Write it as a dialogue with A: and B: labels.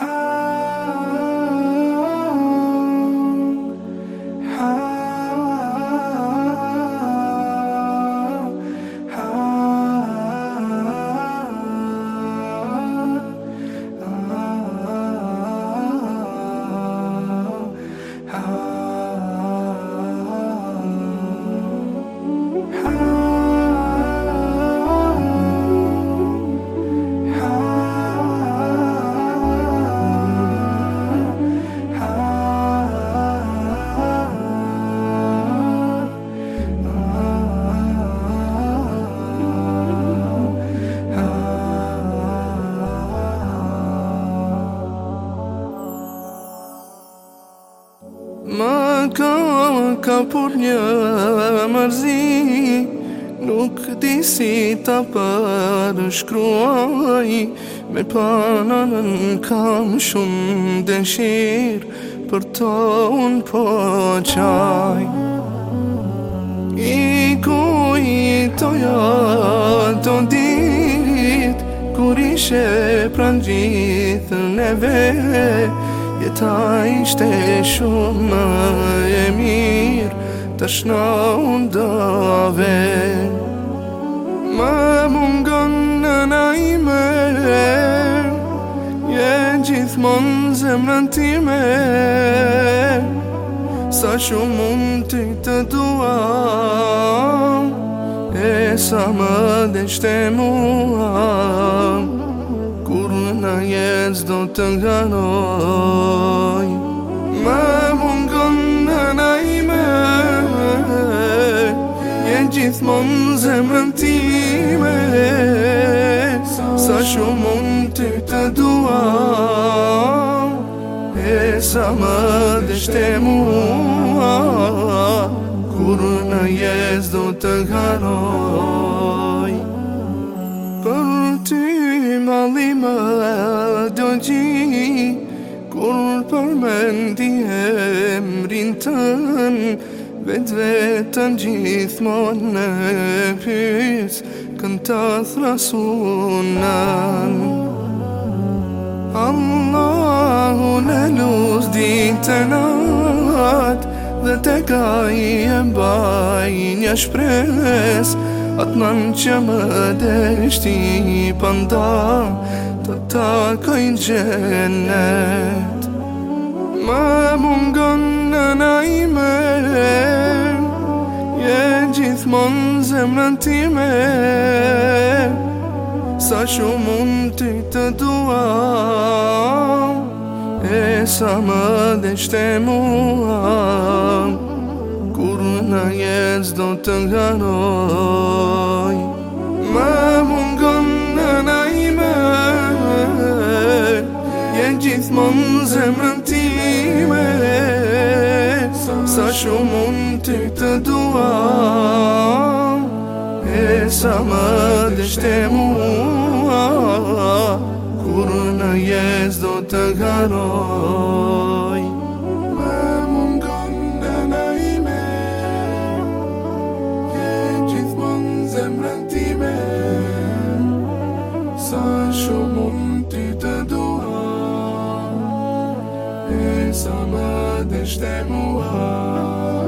A: How
B: Kërën kërën ka për një mërzi Nuk di si ta për shkruaj Me panën kam shumë dëshirë Për të unë po qaj I ku i të janë të ditë Kur ishe pranë gjithë në vejë Jeta ishte shumë më e mirë Të shna unë dave Më mungon në najme Jenë gjithmon zemrën time Sa shumë mund të të dua E sa më E sa më dhe shte mua në jetës do të nganoj Me mungon në najme Je gjithmon zemën time Sa shumë unë ty të dua E sa më dështë e mua Kur në jetës do të nganoj ty ma lima do gji Kur për mendi emrin tën Vetë vetën gjithmon në pys Kënë të thrasunan Allahu në luz ditë e natë Dhe te ka i e mbaj një shpres Atë që më deshti i pandam Të ta gjenet Më mungon në najme Je gjithmon zemrën time Sa shumë mund të i të dua E sa më deshte mua nga jetës do të nganoj Ma mungon në najme E gjithmon zemrën time Sa shumë unë të dua E sa më dështë e mua Kur në jetës të nganoj
A: Să mă a